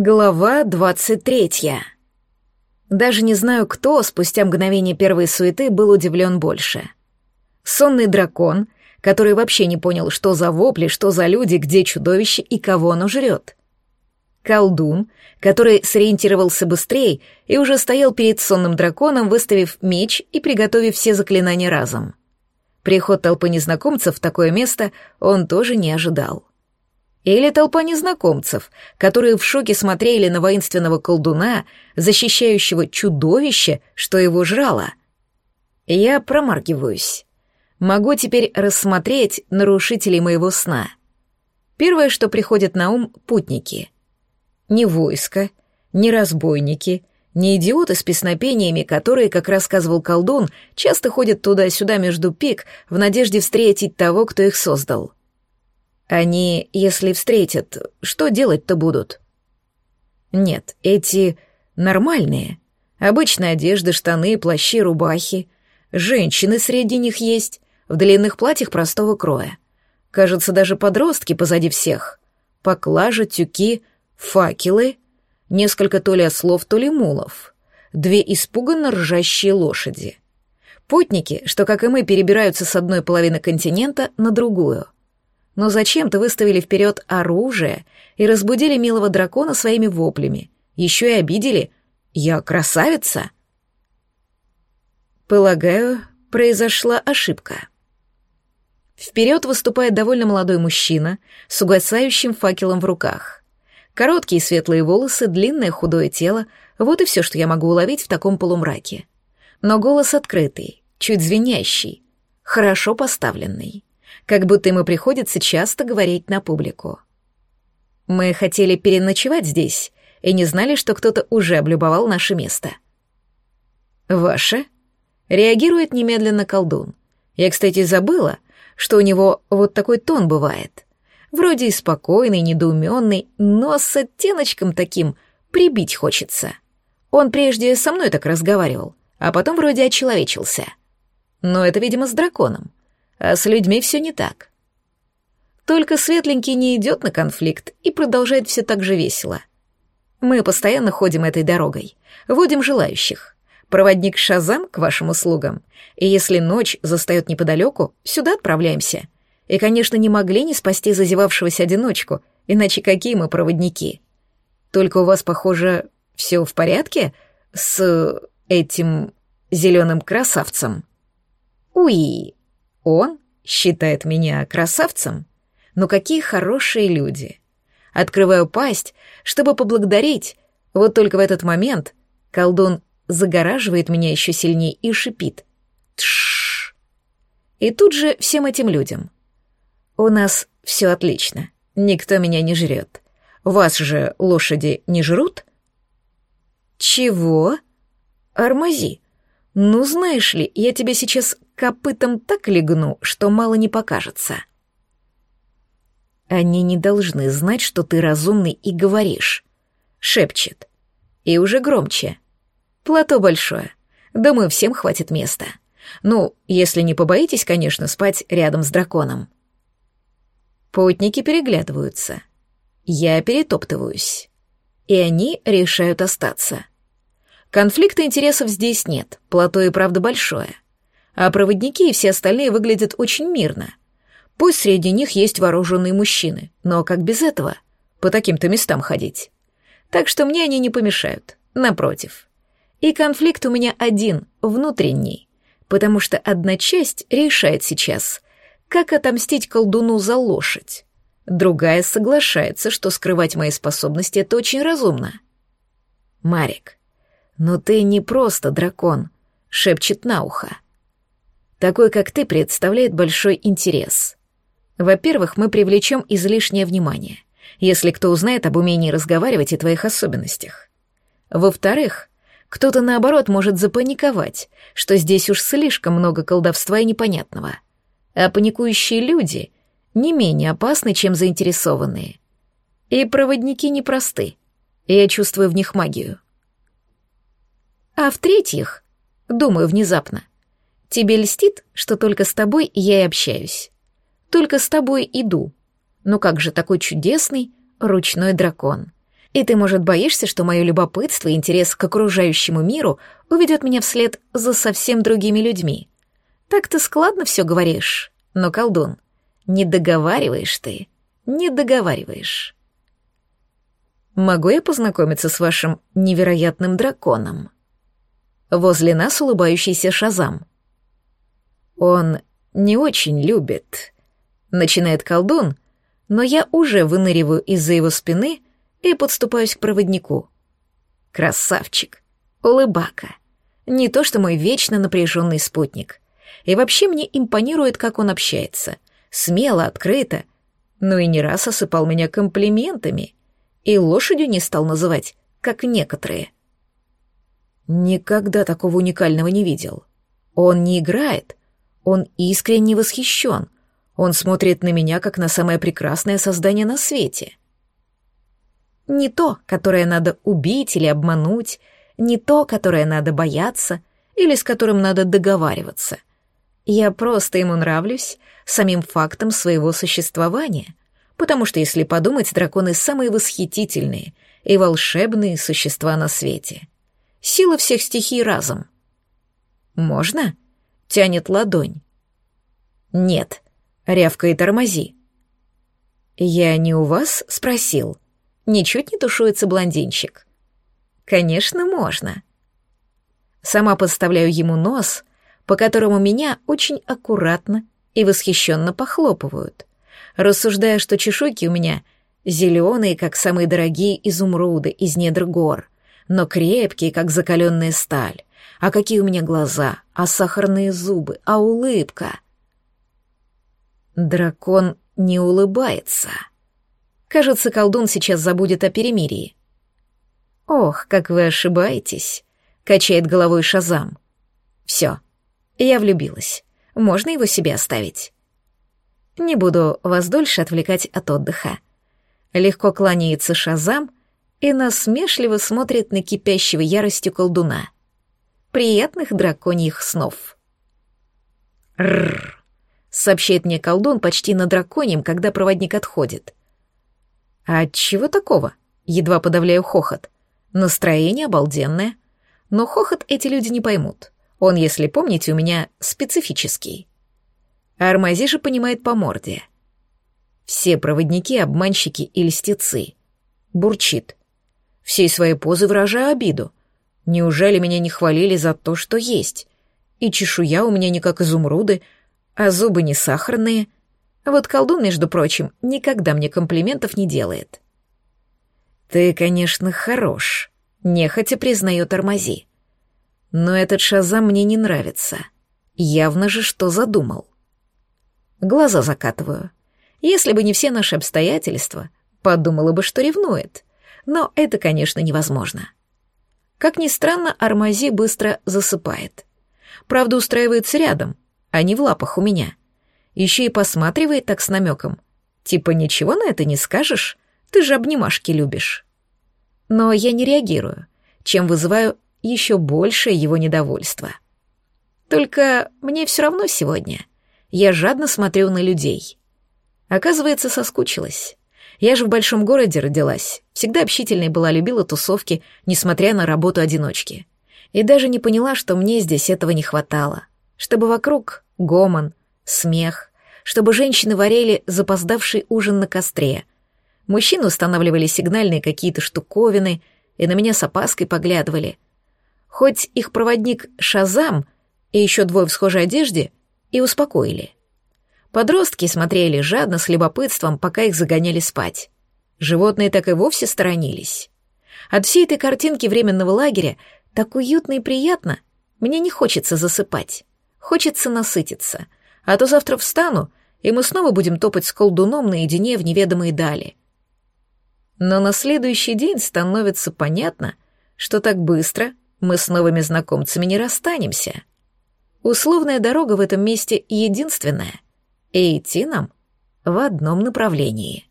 Глава двадцать третья. Даже не знаю, кто спустя мгновение первой суеты был удивлен больше. Сонный дракон, который вообще не понял, что за вопли, что за люди, где чудовище и кого оно жрет. Колдун, который сориентировался быстрее и уже стоял перед сонным драконом, выставив меч и приготовив все заклинания разом. Приход толпы незнакомцев в такое место он тоже не ожидал. Или толпа незнакомцев, которые в шоке смотрели на воинственного колдуна, защищающего чудовище, что его жрало. Я промаргиваюсь. Могу теперь рассмотреть нарушителей моего сна. Первое, что приходит на ум — путники. Не войско, не разбойники, не идиоты с песнопениями, которые, как рассказывал колдун, часто ходят туда-сюда между пик в надежде встретить того, кто их создал — они, если встретят, что делать-то будут? Нет, эти нормальные. Обычная одежда, штаны, плащи, рубахи. Женщины среди них есть, в длинных платьях простого кроя. Кажется, даже подростки позади всех. Поклажа, тюки, факелы, несколько то ли ослов, то ли мулов. Две испуганно ржащие лошади. Путники, что, как и мы, перебираются с одной половины континента на другую — но зачем-то выставили вперед оружие и разбудили милого дракона своими воплями. Еще и обидели. «Я красавица!» Полагаю, произошла ошибка. Вперед выступает довольно молодой мужчина с угасающим факелом в руках. Короткие светлые волосы, длинное худое тело — вот и все, что я могу уловить в таком полумраке. Но голос открытый, чуть звенящий, хорошо поставленный как будто ему приходится часто говорить на публику. Мы хотели переночевать здесь и не знали, что кто-то уже облюбовал наше место. «Ваше?» — реагирует немедленно колдун. Я, кстати, забыла, что у него вот такой тон бывает. Вроде и спокойный, недоуменный, но с оттеночком таким прибить хочется. Он прежде со мной так разговаривал, а потом вроде очеловечился. Но это, видимо, с драконом а с людьми все не так. Только светленький не идет на конфликт и продолжает все так же весело. Мы постоянно ходим этой дорогой, водим желающих. Проводник Шазам к вашим услугам. И если ночь застает неподалеку, сюда отправляемся. И, конечно, не могли не спасти зазевавшегося одиночку, иначе какие мы проводники? Только у вас, похоже, все в порядке с этим зеленым красавцем? Уи, он считает меня красавцем? Ну какие хорошие люди. Открываю пасть, чтобы поблагодарить. Вот только в этот момент колдун загораживает меня еще сильнее и шипит. Тш. И тут же всем этим людям. У нас все отлично. Никто меня не жрет. Вас же лошади не жрут? Чего? Армази. Ну, знаешь ли, я тебе сейчас копытом так легну, что мало не покажется. Они не должны знать, что ты разумный и говоришь. Шепчет. И уже громче. Плато большое. Думаю, всем хватит места. Ну, если не побоитесь, конечно, спать рядом с драконом. Путники переглядываются. Я перетоптываюсь. И они решают остаться. Конфликта интересов здесь нет, плато и правда большое. А проводники и все остальные выглядят очень мирно. Пусть среди них есть вооруженные мужчины, но как без этого? По таким-то местам ходить. Так что мне они не помешают, напротив. И конфликт у меня один, внутренний, потому что одна часть решает сейчас, как отомстить колдуну за лошадь. Другая соглашается, что скрывать мои способности — это очень разумно. Марик, «Но ты не просто дракон», — шепчет на ухо. «Такой, как ты, представляет большой интерес. Во-первых, мы привлечем излишнее внимание, если кто узнает об умении разговаривать и твоих особенностях. Во-вторых, кто-то, наоборот, может запаниковать, что здесь уж слишком много колдовства и непонятного. А паникующие люди не менее опасны, чем заинтересованные. И проводники непросты, я чувствую в них магию». А в-третьих, думаю внезапно, тебе льстит, что только с тобой я и общаюсь. Только с тобой иду. Но как же такой чудесный ручной дракон? И ты, может, боишься, что мое любопытство и интерес к окружающему миру уведет меня вслед за совсем другими людьми. Так ты складно все говоришь, но, колдун, не договариваешь ты, не договариваешь. Могу я познакомиться с вашим невероятным драконом? Возле нас улыбающийся Шазам. Он не очень любит. Начинает колдун, но я уже выныриваю из-за его спины и подступаюсь к проводнику. Красавчик, улыбака. Не то что мой вечно напряженный спутник. И вообще мне импонирует, как он общается. Смело, открыто. Ну и не раз осыпал меня комплиментами. И лошадью не стал называть, как некоторые. Никогда такого уникального не видел. Он не играет, он искренне восхищен. Он смотрит на меня, как на самое прекрасное создание на свете. Не то, которое надо убить или обмануть, не то, которое надо бояться или с которым надо договариваться. Я просто ему нравлюсь самим фактом своего существования, потому что, если подумать, драконы — самые восхитительные и волшебные существа на свете. Сила всех стихий разом. «Можно?» — тянет ладонь. «Нет», — рявкает тормози. «Я не у вас?» — спросил. Ничуть не тушуется блондинчик. «Конечно, можно». Сама подставляю ему нос, по которому меня очень аккуратно и восхищенно похлопывают, рассуждая, что чешуйки у меня зеленые, как самые дорогие изумруды из недр гор, но крепкие, как закаленная сталь. А какие у меня глаза, а сахарные зубы, а улыбка. Дракон не улыбается. Кажется, колдун сейчас забудет о перемирии. «Ох, как вы ошибаетесь», — качает головой Шазам. «Все, я влюбилась. Можно его себе оставить?» Не буду вас дольше отвлекать от отдыха. Легко кланяется Шазам и насмешливо смотрит на кипящего яростью колдуна. Приятных драконьих снов. Рррр, сообщает мне колдун почти на драконьем, когда проводник отходит. А чего такого? Едва подавляю хохот. Настроение обалденное. Но хохот эти люди не поймут. Он, если помните, у меня специфический. Армази же понимает по морде. Все проводники — обманщики и льстецы. Бурчит. Всей своей позы выражаю обиду. Неужели меня не хвалили за то, что есть? И чешуя у меня не как изумруды, а зубы не сахарные. Вот колдун, между прочим, никогда мне комплиментов не делает. Ты, конечно, хорош, нехотя признает Армази. Но этот шазам мне не нравится. Явно же что задумал. Глаза закатываю. Если бы не все наши обстоятельства, подумала бы, что ревнует. Но это, конечно, невозможно. Как ни странно, Армази быстро засыпает. Правда, устраивается рядом, а не в лапах у меня. Еще и посматривает так с намеком. Типа, ничего на это не скажешь? Ты же обнимашки любишь. Но я не реагирую, чем вызываю еще большее его недовольство. Только мне все равно сегодня — я жадно смотрю на людей. Оказывается, соскучилась. Я же в большом городе родилась, всегда общительной была, любила тусовки, несмотря на работу одиночки. И даже не поняла, что мне здесь этого не хватало. Чтобы вокруг гомон, смех, чтобы женщины варили запоздавший ужин на костре. Мужчины устанавливали сигнальные какие-то штуковины и на меня с опаской поглядывали. Хоть их проводник Шазам и еще двое в схожей одежде и успокоили. Подростки смотрели жадно, с любопытством, пока их загоняли спать. Животные так и вовсе сторонились. От всей этой картинки временного лагеря так уютно и приятно. Мне не хочется засыпать. Хочется насытиться. А то завтра встану, и мы снова будем топать с колдуном наедине в неведомые дали. Но на следующий день становится понятно, что так быстро мы с новыми знакомцами не расстанемся. Условная дорога в этом месте единственная, и идти нам в одном направлении.